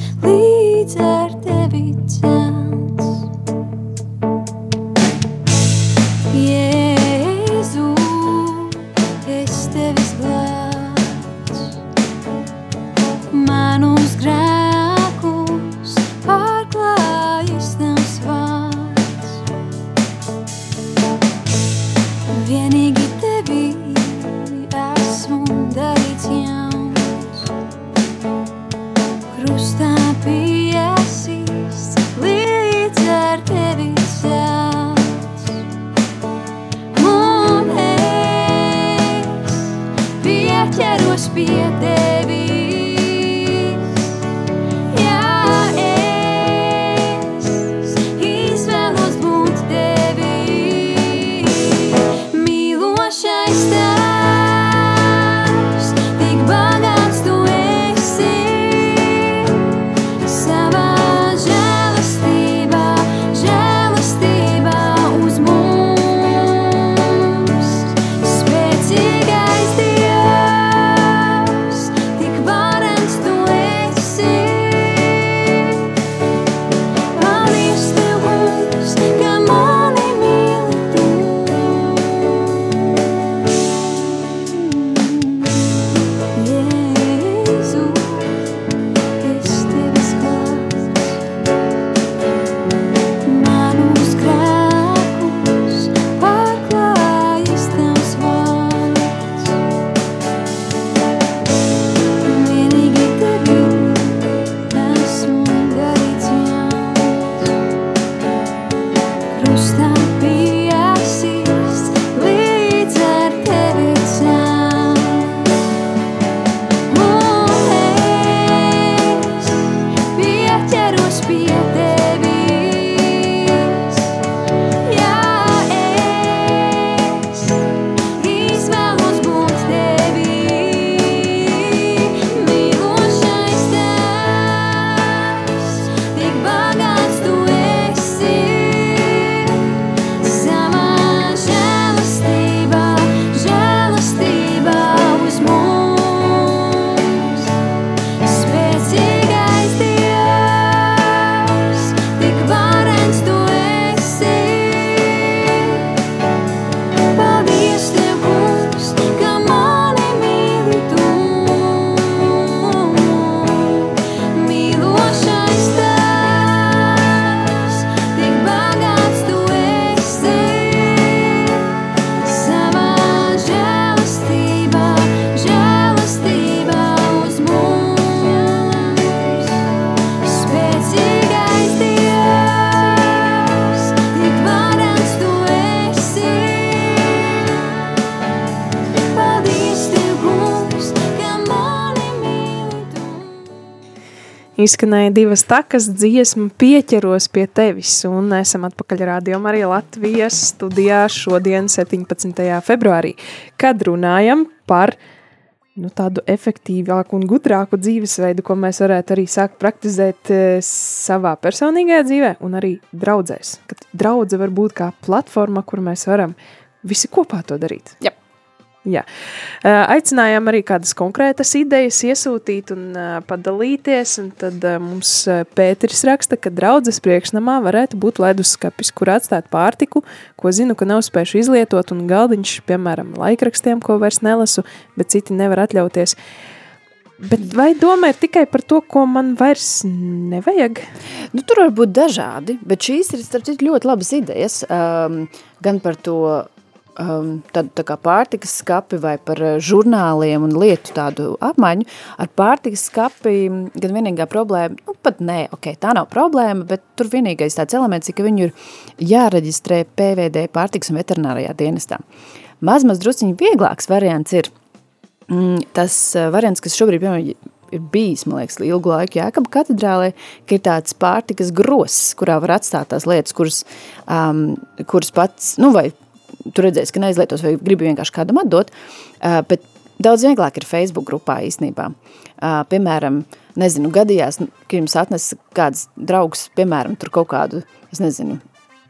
Izskanēja divas takas dziesmu pieķeros pie tevis, un esam atpakaļ rādījumā arī Latvijas studijā šodien 17. februārī, kad runājam par nu, tādu efektīvāku un gudrāku dzīvesveidu, ko mēs varētu arī sākt praktizēt eh, savā personīgajā dzīvē un arī draudzēs. Kad draudze var būt kā platforma, kur mēs varam visi kopā to darīt. Jā. Jā. Uh, Aicinājām arī kādas konkrētas idejas iesūtīt un uh, padalīties, un tad uh, mums Pēteris raksta, ka draudzes priekšnamā varētu būt leduskapis, kur atstāt pārtiku, ko zinu, ka nav spējuši izlietot, un galdiņš, piemēram, laikrakstiem, ko vairs nelasu, bet citi nevar atļauties. Bet vai doma ir tikai par to, ko man vairs nevajag? Nu, tur var būt dažādi, bet šīs ir citu ļoti labas idejas. Um, gan par to um, tādu tā kā pārtikas skapi vai par uh, žurnāliem un lietu tādu apmaiņu. Ar pārtikas skapi gan vienīgā problēma, nu pat nē, ok, tā nav problēma, bet tur vienīgais tāds elements ir, ka viņu ir jāreģistrē PVD pārtikas un veterinārijā dienestā. Maz, maz drusciņi vieglāks variants ir mm, tas uh, variants, kas šobrīd, piemēram, ir bijis, man liekas, ilgu laiku Jēkaba katedrālē, ka ir tāds pārtikas gross, kurā var atstāt tās lietas, kuras, um, kuras pats, nu vai tu redzēsi, ka neizlietos vai gribi vienkārši kādam atdot, uh, bet daudz vieglāk ir Facebook grupā īstenībā. Uh, piemēram, nezinu, gadījās, ka jums atnes kāds draugs, piemēram, tur kaut kādu, es nezinu,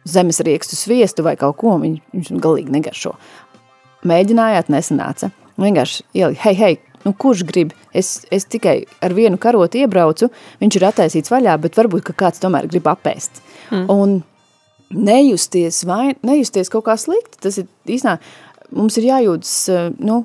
zemes riekstu sviestu vai kaut ko, viņš, viņš galīgi negaršo. Mēģinājāt, nesanāca. Vienkārši ielika, hei, hei, nu kurš grib? Es, es tikai ar vienu karotu iebraucu, viņš ir attaisīts vaļā, bet varbūt, ka kāds tomēr grib apēst. Mm. Un nejusties, vai, nejusties kaut kā slikti, tas ir īstenā, mums ir jājūtas, eh, nu,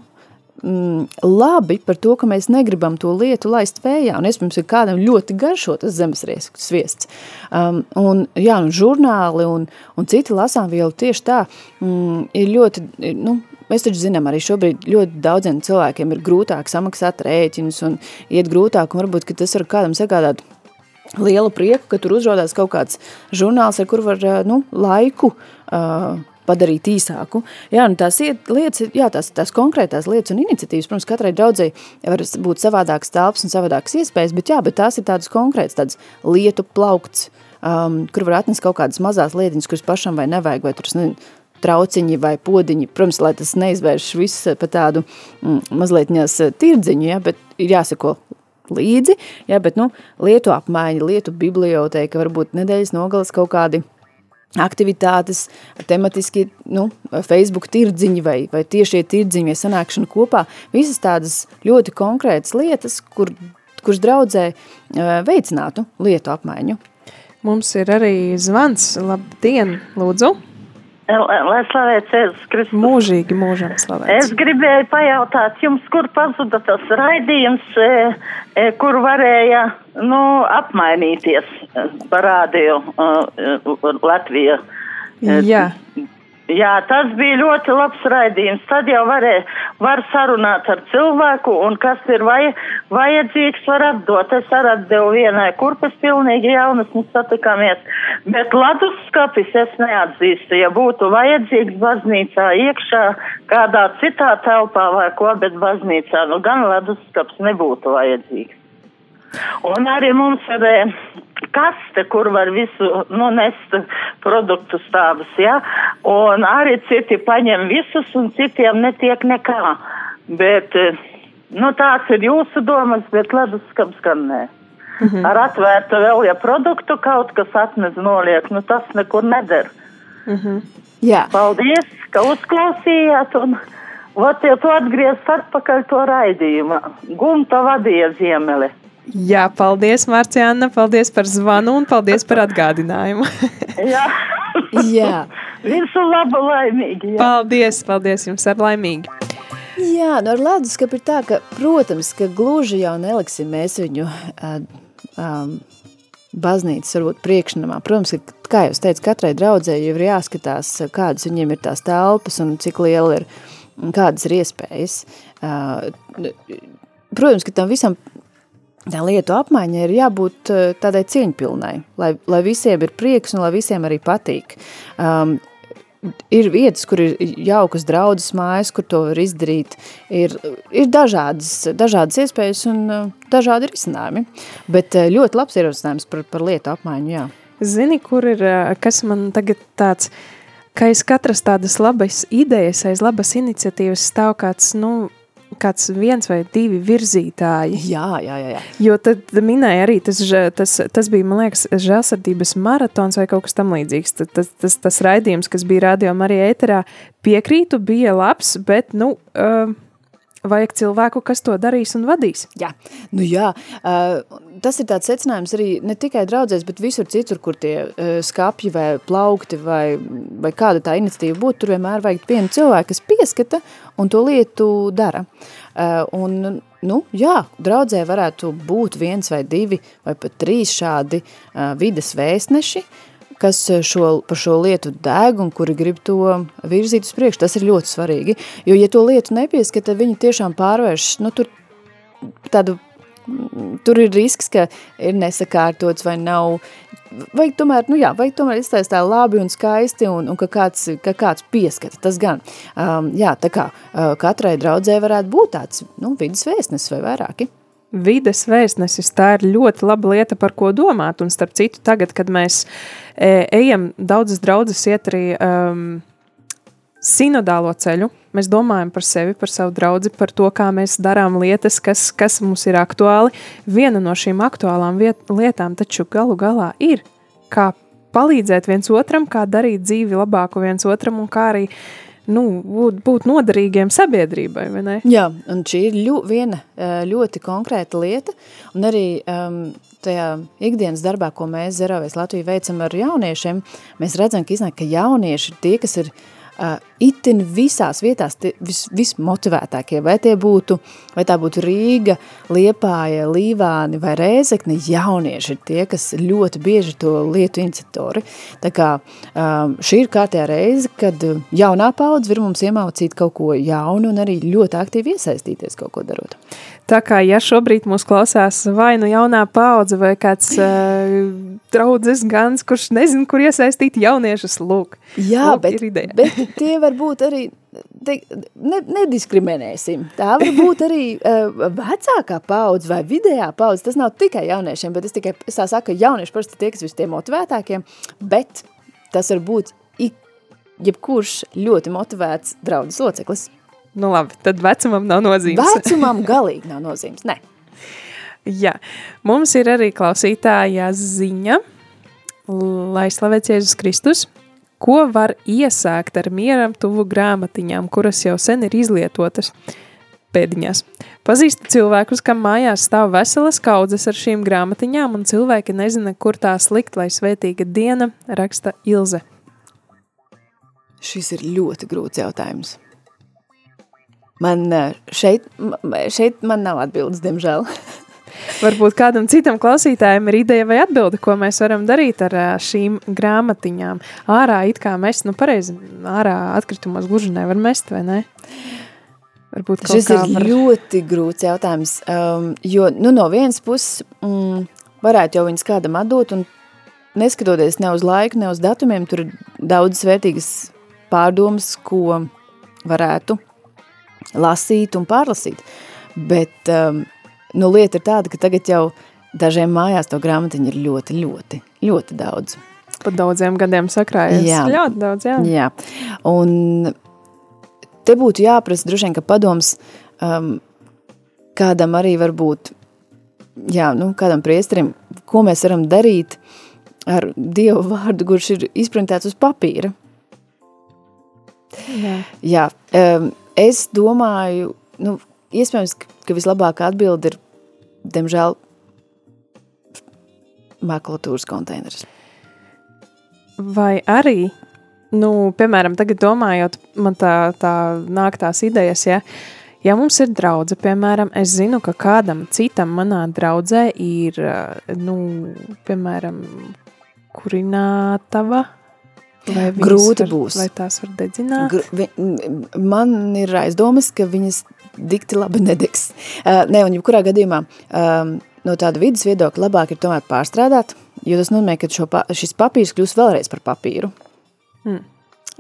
mm, labi par to, ka mēs negribam to lietu laist vējā, un iespējams, ka kādam ļoti garšo tas zemesriesku sviests. Um, un, jā, un žurnāli un, un citi lasāmvielu tieši tā mm, ir ļoti, nu, Mēs taču zinām, arī šobrīd ļoti daudziem cilvēkiem ir grūtāk samaksāt rēķinus un iet grūtāk, un varbūt, ka tas var kādam sagādāt lielu prieku, ka tur uzrodās kaut kāds žurnāls, ar kur var, nu, laiku uh, padarīt īsāku. Jā, un tās lietas, jā, tās, tās konkrētās lietas un iniciatīvas, protams, katrai draudzēji var būt savādāks telps un savādākas iespējas, bet jā, bet tās ir tādas konkrētas, tādas lietu plaukts, um, kur var atnest kaut kādas mazās lietiņas, kuras pašam vai nevajag, vai tur, nezinu, trauciņi vai podiņi. Protams, lai tas neizvērš viss pa tādu mm, mazliet tirdziņu, ja, bet ir jāsako līdzi, ja, bet nu, lietu apmaiņa, lietu biblioteka, varbūt nedēļas nogalas kaut kādi aktivitātes, tematiski nu, Facebook tirdziņi vai, vai tiešie tirdziņi vai sanākšana kopā, visas tādas ļoti konkrētas lietas, kur, kuras draudzē veicinātu lietu apmaiņu. Mums ir arī zvans. Labdien, lūdzu! Lai slavēts Jēzus Kristus. Mūžīgi mūžam slavēts. Es gribēju pajautāt jums, kur pazuda tas raidījums, e, e, kur varēja, nu, apmainīties par rādio uh, Latviju. Jā. Jā, tas bija ļoti labs raidījums. Tad jau varēja, var sarunāt ar cilvēku, un kas ir vaj, vajadzīgs, var atdot. Es arī atdevu vienai kurpes pilnīgi jaunas, mēs satikāmies. Bet leduskapis es neatzīstu. Ja būtu vajadzīgs baznīcā iekšā, kādā citā telpā vai ko, bet baznīcā, nu gan leduskaps nebūtu vajadzīgs. Un arī mums ir kaste, kur var visu nonest produktus tādus, ja, un arī citi paņem visus un citiem netiek nekā. Bet, nu, tāds ir jūsu domas, bet leduskams gan nē. Mm -hmm. Ar atvērtu vēl, ja produktu kaut kas atnes noliek, nu tas nekur neder. Mm -hmm. Jā. Paldies, ka uzklausījāt un Vat, ja tu atgriezt atpakaļ to raidījumu, gumta vadīja ziemeli. Jā, paldies, Mārcijāna, paldies par zvanu un paldies par atgādinājumu. jā. jā. Visu labu, laimīgi. Jā. Paldies, paldies jums ar laimīgi. Jā, nu ar leduskapi ir tā, ka, protams, ka gluži jau neliksim mēs viņu uh, um, baznīcas varbūt priekšnamā. Protams, ka, kā jūs teicat, katrai draudzē jau ir jāskatās, kādas viņiem ir tās telpas un cik liela ir, kādas ir iespējas. Uh, protams, ka tam visam tā lietu apmaiņa ir jābūt tādai cieņpilnai, lai, lai visiem ir prieks un lai visiem arī patīk. Um, ir vietas, kur ir jaukas draudzes mājas, kur to var izdarīt. Ir, ir dažādas, dažādas iespējas un uh, dažādi risinājumi. Bet uh, ļoti labs ierosinājums par, par lietu apmaiņu, jā. Zini, kur ir, kas man tagad tāds, ka aiz katras tādas labas idejas, aiz labas iniciatīvas stāv kāds, nu, kāds viens vai divi virzītāji. Jā, jā, jā. jā. Jo tad minēja arī, tas, tas, tas bija, man liekas, žēlsirdības maratons vai kaut kas tam līdzīgs. Tas, tas, tas, tas raidījums, kas bija radio Marija ēterā, piekrītu, bija labs, bet, nu, uh, vajag cilvēku, kas to darīs un vadīs. Jā, nu jā, uh, tas ir tāds secinājums arī ne tikai draudzēs, bet visur citur, kur tie uh, skapji vai plaukti vai, vai kāda tā iniciatīva būtu, tur vienmēr vajag vienu cilvēku, kas pieskata un to lietu dara. Uh, un, nu, jā, draudzē varētu būt viens vai divi vai pat trīs šādi uh, vides vēstneši, kas šo, par šo lietu deg un kuri grib to virzīt uz priekšu. Tas ir ļoti svarīgi, jo, ja to lietu nepieskata, viņi tiešām pārvērš, nu, tur tādu, mm, tur ir risks, ka ir nesakārtots vai nav, vajag tomēr, nu jā, vajag tomēr iztaist tā labi un skaisti un, un ka, kāds, ka kāds pieskata, tas gan. Um, jā, tā kā uh, katrai draudzē varētu būt tāds, nu, vidas vēstnes vai vairāki. Vides vēstnesis, tā ir ļoti laba lieta, par ko domāt. Un starp citu, tagad, kad mēs e, ejam, daudzas draudzes iet arī um, sinodālo ceļu, mēs domājam par sevi, par savu draugu, par to, kā mēs darām lietas, kas, kas mums ir aktuāli. Viena no šīm aktuālām viet, lietām taču galu galā ir, kā palīdzēt viens otram, kā darīt dzīvi labāku viens otram un kā arī nu, būt, būt noderīgiem sabiedrībai. Jā, un šī ir ļu, viena ļoti konkrēta lieta, un arī um, tajā ikdienas darbā, ko mēs Zerovēs Latviju veicam ar jauniešiem, mēs redzam, ka iznāk, ka jaunieši ir tie, kas ir uh, itin visās vietās vis, vismotivētākie, vai tie būtu, vai tā būtu Rīga, Liepāja, Līvāni vai Rēzekni, jaunieši ir tie, kas ļoti bieži to lietu iniciatori. Tā kā um, šī ir kārtējā reize, kad jaunā paudze ir mums iemaucīt kaut ko jaunu un arī ļoti aktīvi iesaistīties kaut ko darot. Tā kā ja šobrīd mūs klausās vai nu jaunā paudze vai kāds uh, draudzes gans, kurš nezin, kur iesaistīt jauniešus, lūk. Jā, lūk, bet, bet tie var būt arī, te, ne, nediskriminēsim, tā var būt arī uh, vecākā paudze vai vidējā paudze, tas nav tikai jauniešiem, bet es tikai, es tā saku, ka jaunieši parasti tie, kas vis tie motivētākie, bet tas var būt ik, jebkurš ļoti motivēts draudzes loceklis. Nu labi, tad vecumam nav nozīmes. Vecumam galīgi nav nozīmes, ne. Jā, mums ir arī klausītāja ziņa, lai slavēts Jēzus Kristus, ko var iesākt ar mieram tuvu grāmatiņām, kuras jau sen ir izlietotas pēdiņās. Pazīstu cilvēkus, kam mājās stāv veselas kaudzes ar šīm grāmatiņām, un cilvēki nezina, kur tās likt, lai svētīga diena raksta Ilze. Šis ir ļoti grūts jautājums. Man eh, šeit, šeit man nav atbildes, diemžēl. Varbūt kādam citam klausītājam ir ideja vai atbilde, ko mēs varam darīt ar šīm grāmatiņām. Ārā it kā mēs, nu pareizi, ārā atkritumos gluži nevar mest, vai ne? Varbūt kaut Šis kā ir var... ļoti grūts jautājums, um, jo nu, no vienas puses mm, varētu jau viņas kādam atdot, un neskatoties ne uz laiku, ne uz datumiem, tur ir daudz vērtīgas pārdomas, ko varētu lasīt un pārlasīt. Bet um, nu, lieta ir tāda, ka tagad jau dažiem mājās to grāmatiņu ir ļoti, ļoti, ļoti daudz. Pat daudziem gadiem sakrājies. Jā. Ļoti daudz, jā. Jā, un te būtu jāprasa droši vien, ka padoms um, kādam arī varbūt, jā, nu, kādam priesterim, ko mēs varam darīt ar Dievu vārdu, kurš ir izprintēts uz papīra. Jā. Jā, um, es domāju, nu, iespējams, ka, vislabākā atbilde ir, diemžēl, makulatūras konteineris. Vai arī, nu, piemēram, tagad domājot, man tā, tā nāk tās idejas, ja, ja mums ir draudze, piemēram, es zinu, ka kādam citam manā draudzē ir, ā, nu, piemēram, kurinātava, Grūti var, būs. Vai tās var dedzināt? Gr vi, man ir aizdomas, ka viņas dikti labi nedegs. Uh, ne, un jebkurā gadījumā um, no tāda vidas viedokļa labāk ir tomēr pārstrādāt, jo tas nozīmē, ka šo, pa, šis papīrs kļūs vēlreiz par papīru. Mm.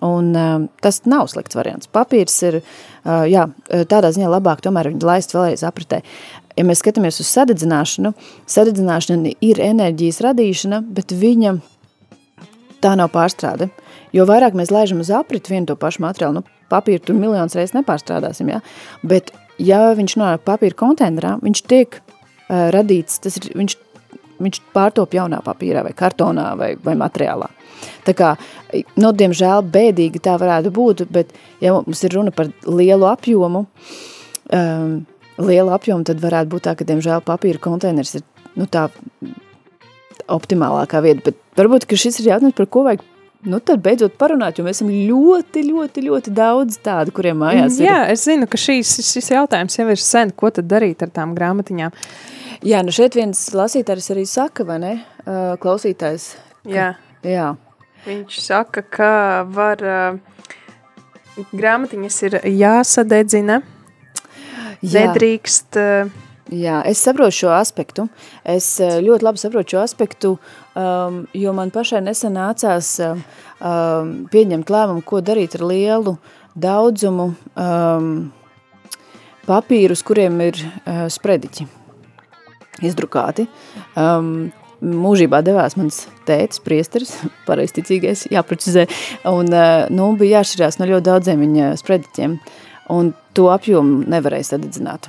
Un um, tas nav slikts variants. Papīrs ir, uh, jā, tādā ziņā labāk tomēr viņu laist vēlreiz apritē. Ja mēs skatāmies uz sadedzināšanu, sadedzināšana ir enerģijas radīšana, bet viņa tā nav pārstrāde. Jo vairāk mēs laižam uz apritu vienu to pašu materiālu, nu, papīru tur miljonus reizes nepārstrādāsim, ja? bet ja viņš nonāk papīra konteinerā, viņš tiek uh, radīts, tas ir, viņš, viņš pārtop jaunā papīrā vai kartonā vai, vai materiālā. Tā kā, nu, diemžēl bēdīgi tā varētu būt, bet ja mums ir runa par lielu apjomu, um, lielu apjomu, tad varētu būt tā, ka, diemžēl, papīra konteiners ir, nu, tā optimālākā vieta, bet varbūt, ka šis ir jautājums, par ko vajag nu tad beidzot parunāt, jo mēs esam ļoti, ļoti, ļoti daudz tādu, kuriem mājās ir. Jā, es zinu, ka šīs, šis jautājums jau ir sen, ko tad darīt ar tām grāmatiņām. Jā, nu šeit viens lasītājs arī saka, vai ne, uh, klausītājs? Ka, Jā. Jā. Viņš saka, ka var, uh, grāmatiņas ir jāsadedzina, Jā. nedrīkst, uh, Jā, es saprotu šo aspektu. Es ļoti labi saprotu šo aspektu, um, jo man pašai nesen nācās um, pieņemt lēmumu, ko darīt ar lielu daudzumu um, papīrus, kuriem ir uh, sprediķi izdrukāti. Um, mūžībā devās mans tētis, priesteris, pareizticīgais, jāprecizē, un uh, nu, bija jāšķirās no ļoti daudziem viņa sprediķiem, un to apjomu nevarēja sadedzināt.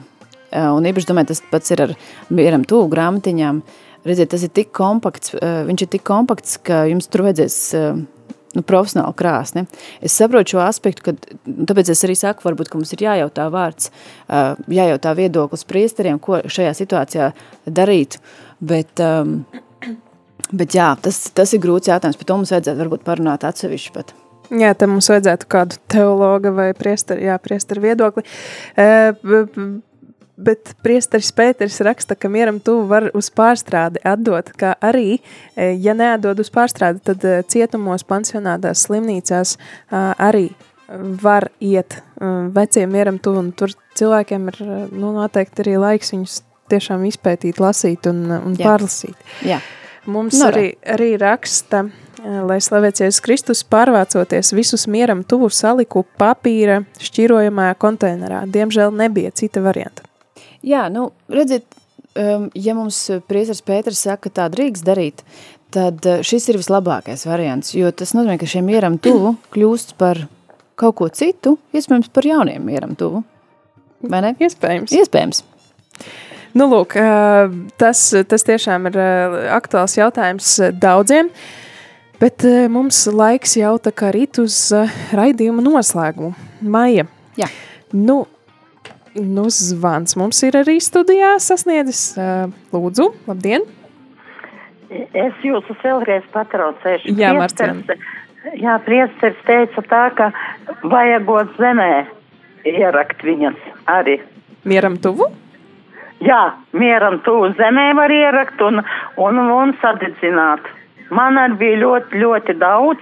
Uh, un īpaši domāju, tas pats ir ar mieram tuvu grāmatiņām. Redziet, tas ir tik kompakts, uh, viņš ir tik kompakts, ka jums tur vajadzēs uh, nu, profesionāli krāsni. Es saprotu šo aspektu, ka, tāpēc es arī saku, varbūt, ka mums ir jājautā vārds, uh, jājautā viedoklis priesteriem, ko šajā situācijā darīt, bet, um, bet jā, tas, tas ir grūts jautājums, par to mums vajadzētu varbūt parunāt atsevišķi pat. jā, te mums vajadzētu kādu teologa vai priesteri, jā, priesteri viedokli. Bet priesteris Pēters raksta, ka mieram tuvu var uz pārstrādi atdot, kā arī, eh, ja neatdod uz pārstrādi, tad eh, cietumos, pansionātās, slimnīcās arī var iet ā, veciem mieram tuvu, un tur cilvēkiem ir nu, noteikti arī laiks viņus tiešām izpētīt, lasīt un, un Jā. pārlasīt. Jā. Mums Nu, arī, arī raksta, lai slavēts Jēzus Kristus pārvācoties visus mieram tuvu saliku papīra šķirojamajā konteinerā. Diemžēl nebija cita varianta. Jā, nu, redziet, um, ja mums priesteris Pēters saka, ka tā drīkst darīt, tad uh, šis ir vislabākais variants, jo tas nozīmē, ka šiem mieram tuvu kļūst par kaut ko citu, iespējams par jauniem mieram tuvu. Vai ne? Iespējams. Iespējams. Nu, lūk, ā, tas, tas tiešām ir ā, aktuāls jautājums daudziem, bet mums laiks jau tā kā rīt uz raidījuma noslēgumu. Maija. Jā. Nu, nu, zvans mums ir arī studijā sasniedzis. Lūdzu, labdien! Es jūs vēlreiz patraucēšu. Jā, Priesteris- Jā, priesteris teica tā, ka vajagot zemē ierakt viņas arī. Mieram tuvu? Jā, mieram tuvu zemē var ierakt un, un, un sadedzināt. Man arī bija ļoti, ļoti daudz.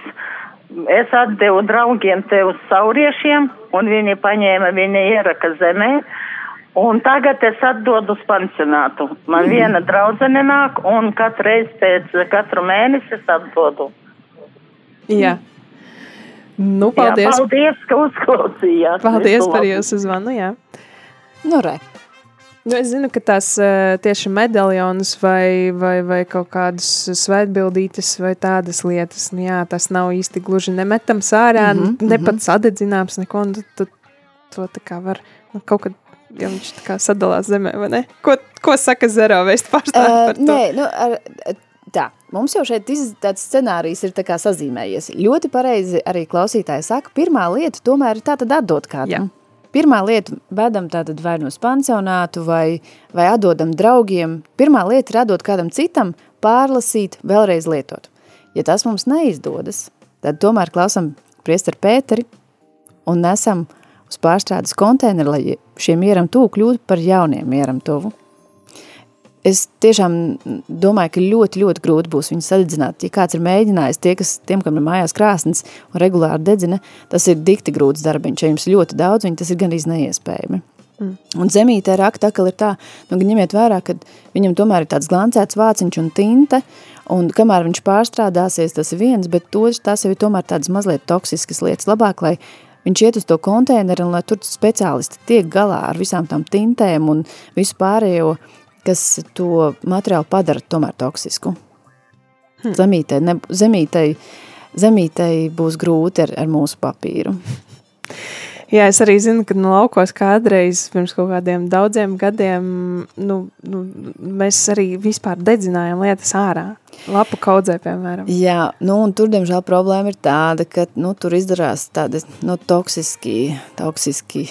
Es atdevu draugiem te uz sauriešiem, un viņi paņēma, viņa ieraka zemē. Un tagad es atdodu uz pansionātu. Man Mhm. viena draudzene nāk, un katru reizi pēc katru mēnesi es atdodu. Jā. Nu, paldies! Jā, paldies, ka uzklausījāt. Paldies Visu par labu. jūsu zvanu, jā. Nu, re. Nu, es zinu, ka tās ā, tieši medaljonus vai, vai, vai kaut kādas svētbildītes vai tādas lietas, nu jā, tas nav īsti gluži nemetams ārā, mm Mhm, -hmm, ne pat sadedzināms neko, un tu, to tā kā var, nu, kaut kad, ja viņš tā kā sadalās zemē, vai ne? Ko, ko saka Zero vēst pārstāv Uh, nē, nu, ar, tā, mums jau šeit iz, tāds scenārijs ir tā kā sazīmējies. Ļoti pareizi arī klausītāji saka, pirmā lieta tomēr ir tātad atdot kādam. Jā. Pirmā lieta vedam tātad vai no pansionātu vai, vai atdodam draugiem. Pirmā lieta ir atdot kādam citam, pārlasīt, vēlreiz lietot. Ja tas mums neizdodas, tad tomēr klausam priesteru Pēteri un nesam uz pārstrādes konteineru, lai šiem mieram tuvu kļūtu par jauniem mieram tuvu. Es tiešām domāju, ka ļoti, ļoti grūti būs viņu sadedzināt. Ja kāds ir mēģinājis, tie, kas, tiem, kam ir mājās krāsnes un regulāri dedzina, tas ir dikti grūts darbiņš. Ja jums ļoti daudz, viņi tas ir gan izneiespējami. Mm. Un zemītē rakta atkal ir tā, nu, ka ņemiet vērā, ka viņam tomēr ir tāds glancēts vāciņš un tinte, un kamēr viņš pārstrādāsies, tas ir viens, bet to, tās jau ir tomēr tādas mazliet toksiskas lietas. Labāk, lai viņš iet uz to konteineru un lai tur speciālisti tiek galā ar visām tām tintēm un visu pārējo, kas to materiālu padara tomēr toksisku. Hmm. Zemītei, ne, zemītei, zemītei būs grūti ar, ar mūsu papīru. Jā, es arī zinu, ka no laukos kādreiz pirms kaut kādiem daudziem gadiem nu, nu, mēs arī vispār dedzinājām lietas ārā. Lapu kaudzē, piemēram. Jā, nu, un tur, diemžēl, problēma ir tāda, ka nu, tur izdarās tādi nu, toksiski, toksiski,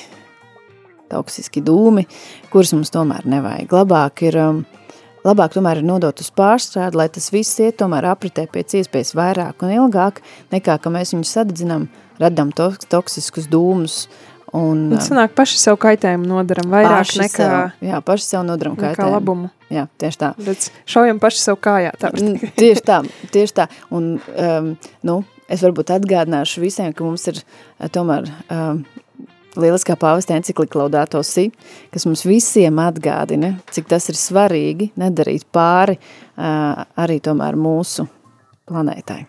toksiski dūmi, kurus mums tomēr nevajag. Labāk ir, um, labāk tomēr ir nodot uz pārstrādi, lai tas viss iet tomēr apritē pēc iespējas vairāk un ilgāk, nekā, ka mēs viņus sadedzinām, radam toks, toksiskus dūmus, Un, Un sanāk, paši sev kaitējumu nodaram vairāk paši nekā, sev, jā, paši sev nodaram kaitējumu. labumu. Jā, tieši tā. Bet šaujam paši sev kājā. Tā. Tieši tā, tieši tā. Un, um, nu, es varbūt atgādināšu visiem, ka mums ir uh, tomēr um, lieliskā pāvesta enciklika Laudato Si, kas mums visiem atgādina, cik tas ir svarīgi nedarīt pāri arī tomēr mūsu planētai.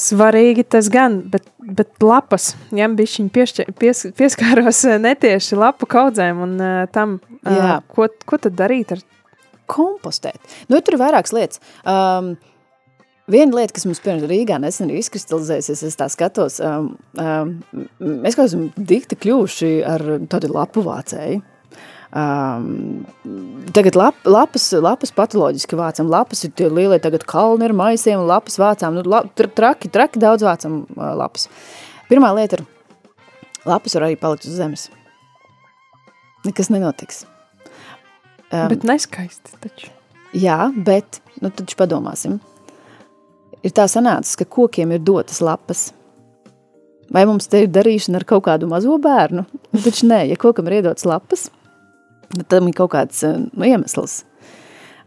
Svarīgi tas gan, bet, bet lapas, ja bišķiņ piešķi, pies, pieskāros netieši lapu kaudzēm un uh, tam, uh, Jā. ko, ko tad darīt ar Kompostēt. Nu, tur ir vairākas lietas. Um, Viena lieta, kas mums pirms Rīgā nesen ir izkristalizējusies, es tā skatos, um, um, mēs kaut esam dikti kļuvuši ar tādu lapu vācēju. Um, tagad lap, lapas, lapas patoloģiski vācam, lapas ir tie lielie tagad kalni ar maisiem, lapas vācām, nu, la, tra- traki, traki daudz vācam uh, lapas. Pirmā lieta ir, lapas var arī palikt uz zemes. Nekas nenotiks. Um, Bet neskaisti taču. Jā, bet, nu tad padomāsim. Ir tā sanācis, ka kokiem ir dotas lapas. Vai mums te ir darīšana ar kaut kādu mazo bērnu? Nu, taču nē, ja kokam ir iedotas lapas, tad tam ir kaut kāds eh, nu, iemesls.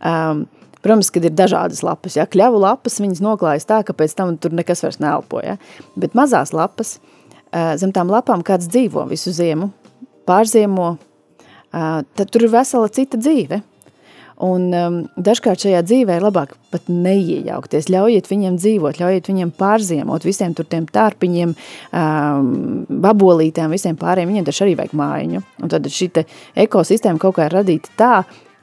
Um, protams, kad ir dažādas lapas, ja kļavu lapas, viņas noklājas tā, ka pēc tam tur nekas vairs neelpo, ja? bet mazās lapas, uh, zem tām lapām kāds dzīvo visu ziemu, pārziemo, uh, tad tur ir vesela cita dzīve. Un um, dažkārt šajā dzīvē ir labāk pat neiejaukties. Ļaujiet viņiem dzīvot, ļaujiet viņiem pārziemot, visiem tur tiem tārpiņiem, um, babolītēm, visiem pārējiem. Viņiem taču arī vajag mājiņu. Un tad šī ekosistēma kaut kā ir radīta tā,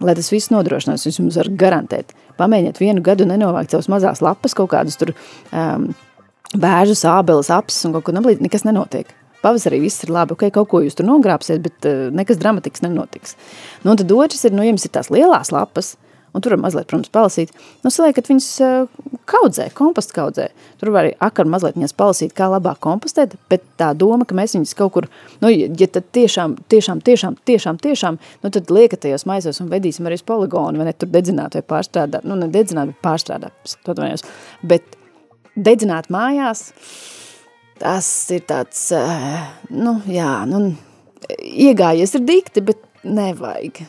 lai tas viss nodrošinās. Es jums varu garantēt. Pamēģiniet vienu gadu nenovākt savus mazās lapas, kaut kādus tur um, bēžus, ābeles, apses un kaut ko neblīt, nekas nenotiek. Pavasarī viss ir labi, ok, kaut ko jūs tur nogrāpsiet, bet uh, nekas dramatikas nenotiks. Nu, un tad otrs ir, nu, ja jums ir tās lielās lapas, un tur var mazliet, protams, palasīt, nu, saliekat viņas uh, kaudzē, kompostu kaudzē. Tur var arī akar mazliet viņas palasīt, kā labāk kompostēt, bet tā doma, ka mēs viņas kaut kur, nu, ja tad tiešām, tiešām, tiešām, tiešām, tiešām, nu, tad liekat tajos maisos un vedīsim arī uz poligonu, vai ne, tur dedzināt vai pārstrādāt, nu, ne dedzināt, bet pārstrādāt, bet dedzināt mājās, tas ir tāds, eh, nu, jā, nu, iegājies ir dikti, bet nevajag.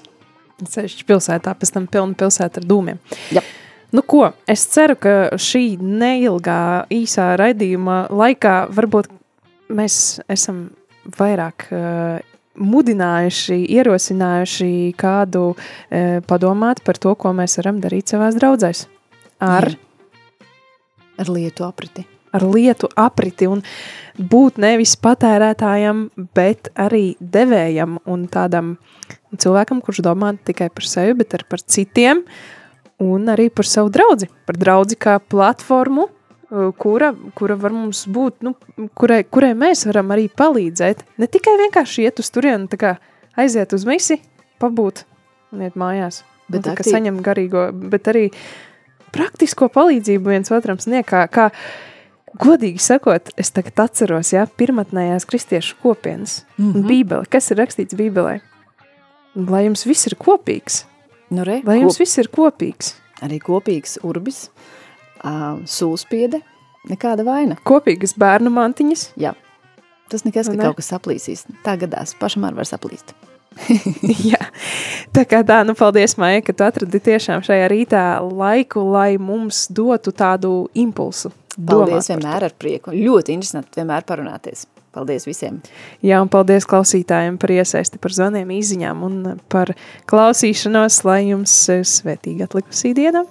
Sevišķi pilsētā, pēc tam pilna pilsēta ar dūmiem. Jā. Nu ko, es ceru, ka šī neilgā īsā raidījuma laikā varbūt mēs esam vairāk uh, mudinājuši, ierosinājuši kādu uh, padomāt par to, ko mēs varam darīt savās draudzēs. Ar, Ar lietu apriti. Ar lietu apriti un būt nevis patērētājam, bet arī devējam un tādam cilvēkam, kurš domā tikai par sevi, bet arī par citiem, un arī par savu draudzi, par draudzi kā platformu, uh, kura, kura var mums būt, nu, kurai, kurai mēs varam arī palīdzēt. Ne tikai vienkārši iet uz turienu, tā kā aiziet uz misi, pabūt un iet mājās. Bet Bet tā, ka aktīvi- saņem garīgo, bet arī praktisko palīdzību viens otram sniegt, kā, kā godīgi sakot, es tagad atceros, ja, pirmatnējās kristiešu kopienas mm. -hmm. bībele, kas ir rakstīts bībelē? Lai jums viss ir kopīgs, Nu, re, lai jums kop, viss ir kopīgs. arī kopīgs urbis, uh, sūlspiede, nekāda vaina. Kopīgas bērnu mantiņas. Jā. Tas nekas, ka Ne? kaut kas saplīsīs. Tā gadās, pašam arī var saplīst. Jā, tā kā tā, nu paldies, Maija, ka tu atradi tiešām šajā rītā laiku, lai mums dotu tādu impulsu. Paldies vienmēr ar prieku. Ļoti interesanti vienmēr parunāties. Paldies visiem. Jā, un paldies klausītājiem par iesaisti, par zvaniem, īziņām un par klausīšanos, lai jums eh, svētīgi atlikusī diena.